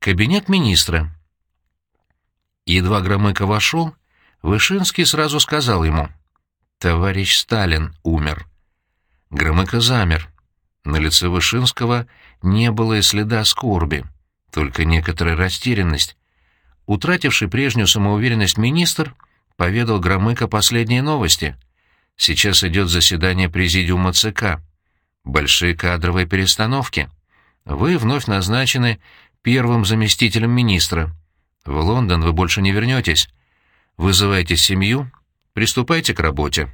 Кабинет министра. Едва Громыко вошел, Вышинский сразу сказал ему «Товарищ Сталин умер». Громыко замер. На лице Вышинского не было и следа скорби, только некоторая растерянность. Утративший прежнюю самоуверенность министр поведал Громыко последние новости. Сейчас идет заседание президиума ЦК. Большие кадровые перестановки. Вы вновь назначены первым заместителем министра. В Лондон вы больше не вернетесь. Вызывайте семью, приступайте к работе.